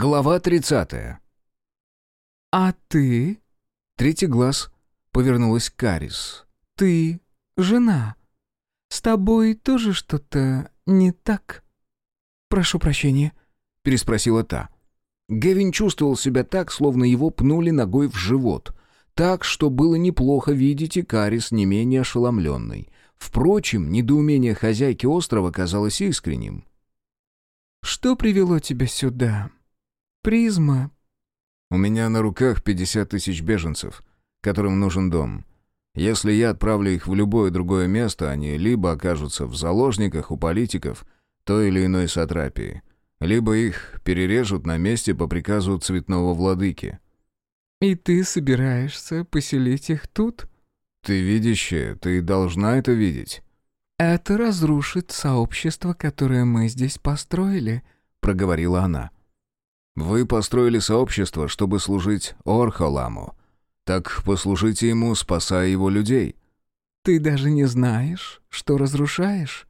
Глава 30. «А ты? Третий глаз повернулась Карис. Ты жена. С тобой тоже что-то не так?» «Прошу прощения», — переспросила та. Гевин чувствовал себя так, словно его пнули ногой в живот. Так, что было неплохо видеть и Карис не менее ошеломленной. Впрочем, недоумение хозяйки острова казалось искренним. «Что привело тебя сюда? Призма?» «У меня на руках 50 тысяч беженцев, которым нужен дом. Если я отправлю их в любое другое место, они либо окажутся в заложниках у политиков той или иной сатрапии, либо их перережут на месте по приказу цветного владыки». «И ты собираешься поселить их тут?» «Ты видящая, ты должна это видеть». «Это разрушит сообщество, которое мы здесь построили», — проговорила она. «Вы построили сообщество, чтобы служить Орхоламу. Так послужите ему, спасая его людей». «Ты даже не знаешь, что разрушаешь?»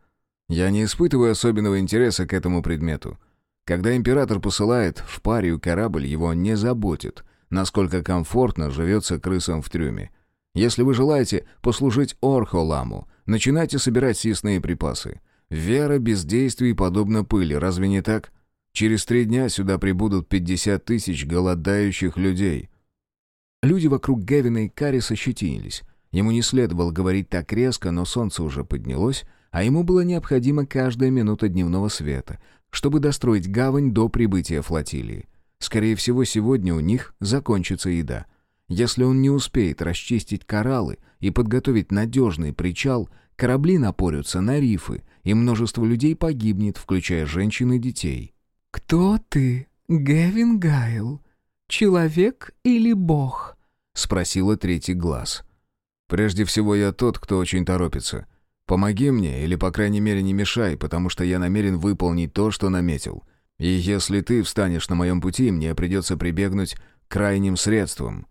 «Я не испытываю особенного интереса к этому предмету. Когда император посылает в парию корабль, его не заботит, насколько комфортно живется крысам в трюме. Если вы желаете послужить Орхоламу, начинайте собирать съестные припасы. Вера без действий подобна пыли, разве не так? Через три дня сюда прибудут 50 тысяч голодающих людей». Люди вокруг Гевина и Кариса щетинились. Ему не следовало говорить так резко, но солнце уже поднялось, а ему было необходимо каждая минута дневного света, чтобы достроить гавань до прибытия флотилии. Скорее всего, сегодня у них закончится еда — если он не успеет расчистить кораллы и подготовить надежный причал, корабли напорются на рифы, и множество людей погибнет, включая женщин и детей. «Кто ты, Гевин Гайл? Человек или бог?» — спросила третий глаз. «Прежде всего я тот, кто очень торопится. Помоги мне, или, по крайней мере, не мешай, потому что я намерен выполнить то, что наметил. И если ты встанешь на моем пути, мне придется прибегнуть к крайним средствам».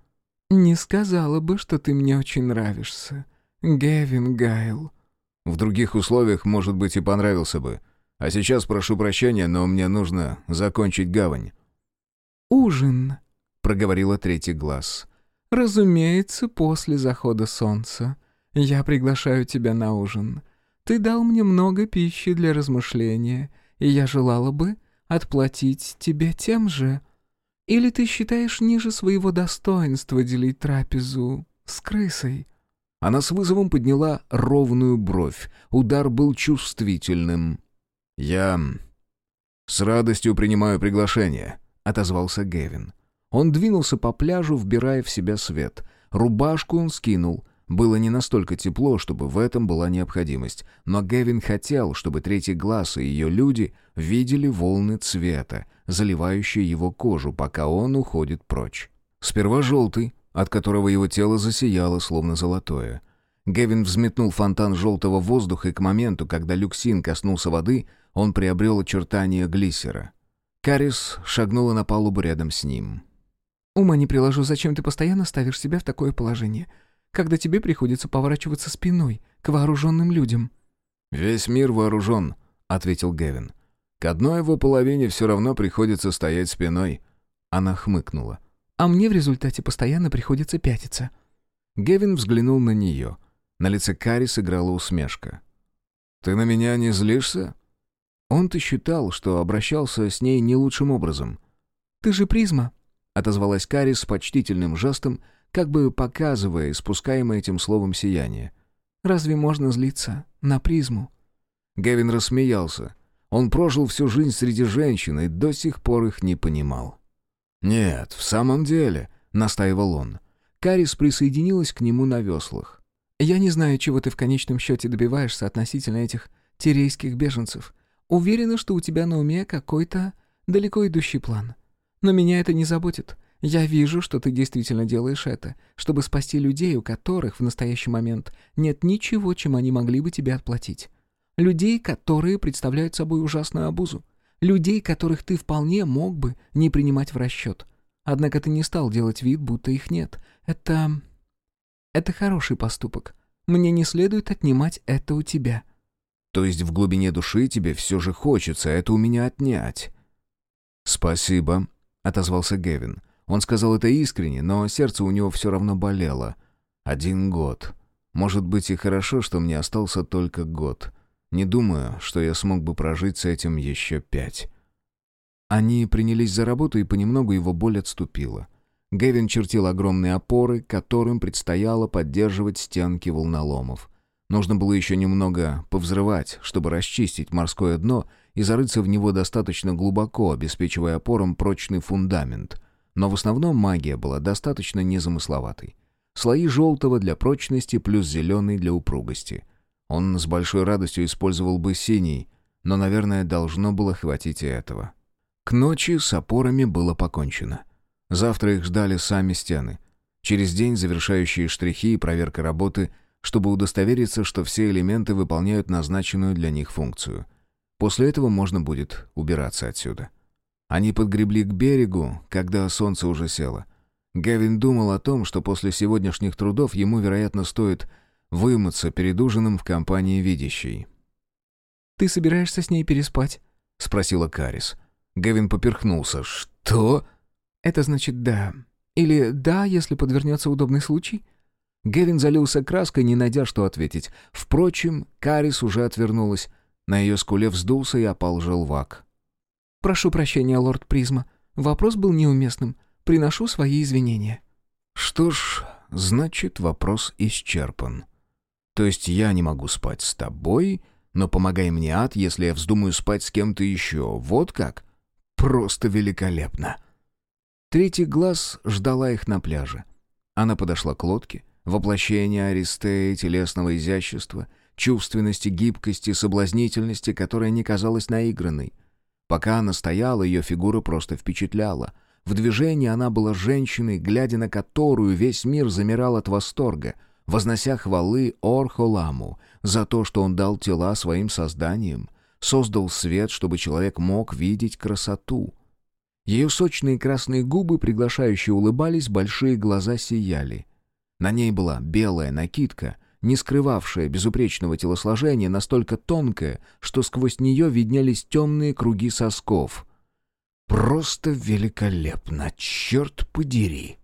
«Не сказала бы, что ты мне очень нравишься, Гевин Гайл». «В других условиях, может быть, и понравился бы. А сейчас прошу прощения, но мне нужно закончить гавань». «Ужин», — проговорила третий глаз. «Разумеется, после захода солнца. Я приглашаю тебя на ужин. Ты дал мне много пищи для размышления, и я желала бы отплатить тебе тем же». Или ты считаешь ниже своего достоинства делить трапезу с крысой?» Она с вызовом подняла ровную бровь. Удар был чувствительным. «Я с радостью принимаю приглашение», — отозвался Гевин. Он двинулся по пляжу, вбирая в себя свет. Рубашку он скинул, было не настолько тепло, чтобы в этом была необходимость, но Гевин хотел, чтобы третий глаз и ее люди видели волны цвета, заливающие его кожу, пока он уходит прочь. Сперва желтый, от которого его тело засияло, словно золотое. Гевин взметнул фонтан желтого воздуха, и к моменту, когда люксин коснулся воды, он приобрел очертания глиссера. Карис шагнула на палубу рядом с ним. «Ума не приложу, зачем ты постоянно ставишь себя в такое положение?» когда тебе приходится поворачиваться спиной к вооруженным людям». «Весь мир вооружен», — ответил Гевин. «К одной его половине все равно приходится стоять спиной». Она хмыкнула. «А мне в результате постоянно приходится пятиться». Гевин взглянул на нее. На лице Кари сыграла усмешка. «Ты на меня не злишься?» Он-то считал, что обращался с ней не лучшим образом. «Ты же призма», — отозвалась Кари с почтительным жестом, как бы показывая испускаемое этим словом сияние. «Разве можно злиться на призму?» Гевин рассмеялся. Он прожил всю жизнь среди женщин и до сих пор их не понимал. «Нет, в самом деле», — настаивал он. Карис присоединилась к нему на веслах. «Я не знаю, чего ты в конечном счете добиваешься относительно этих тирейских беженцев. Уверена, что у тебя на уме какой-то далеко идущий план. Но меня это не заботит. Я вижу, что ты действительно делаешь это, чтобы спасти людей, у которых в настоящий момент нет ничего, чем они могли бы тебе отплатить. Людей, которые представляют собой ужасную обузу. Людей, которых ты вполне мог бы не принимать в расчет. Однако ты не стал делать вид, будто их нет. Это... Это хороший поступок. Мне не следует отнимать это у тебя. То есть в глубине души тебе все же хочется это у меня отнять? Спасибо, отозвался Гевин. Он сказал это искренне, но сердце у него все равно болело. Один год. Может быть и хорошо, что мне остался только год. Не думаю, что я смог бы прожить с этим еще пять. Они принялись за работу, и понемногу его боль отступила. Гевин чертил огромные опоры, которым предстояло поддерживать стенки волноломов. Нужно было еще немного повзрывать, чтобы расчистить морское дно и зарыться в него достаточно глубоко, обеспечивая опорам прочный фундамент. Но в основном магия была достаточно незамысловатой. Слои желтого для прочности плюс зеленый для упругости. Он с большой радостью использовал бы синий, но, наверное, должно было хватить и этого. К ночи с опорами было покончено. Завтра их ждали сами стены. Через день завершающие штрихи и проверка работы, чтобы удостовериться, что все элементы выполняют назначенную для них функцию. После этого можно будет убираться отсюда. Они подгребли к берегу, когда солнце уже село — Гевин думал о том, что после сегодняшних трудов ему, вероятно, стоит вымыться перед ужином в компании видящей. «Ты собираешься с ней переспать?» — спросила Карис. Гевин поперхнулся. «Что?» «Это значит «да». Или «да», если подвернется удобный случай?» Гевин залился краской, не найдя, что ответить. Впрочем, Карис уже отвернулась. На ее скуле вздулся и опал желвак. «Прошу прощения, лорд Призма. Вопрос был неуместным. Приношу свои извинения». «Что ж, значит, вопрос исчерпан. То есть я не могу спать с тобой, но помогай мне, ад, если я вздумаю спать с кем-то еще. Вот как? Просто великолепно!» Третий глаз ждала их на пляже. Она подошла к лодке, воплощение Аристея, телесного изящества, чувственности, гибкости, соблазнительности, которая не казалась наигранной. Пока она стояла, ее фигура просто впечатляла — в движении она была женщиной, глядя на которую весь мир замирал от восторга, вознося хвалы Орхоламу за то, что он дал тела своим созданиям, создал свет, чтобы человек мог видеть красоту. Ее сочные красные губы приглашающе улыбались, большие глаза сияли. На ней была белая накидка, не скрывавшая безупречного телосложения, настолько тонкая, что сквозь нее виднелись темные круги сосков — Просто великолепно, черт подери!»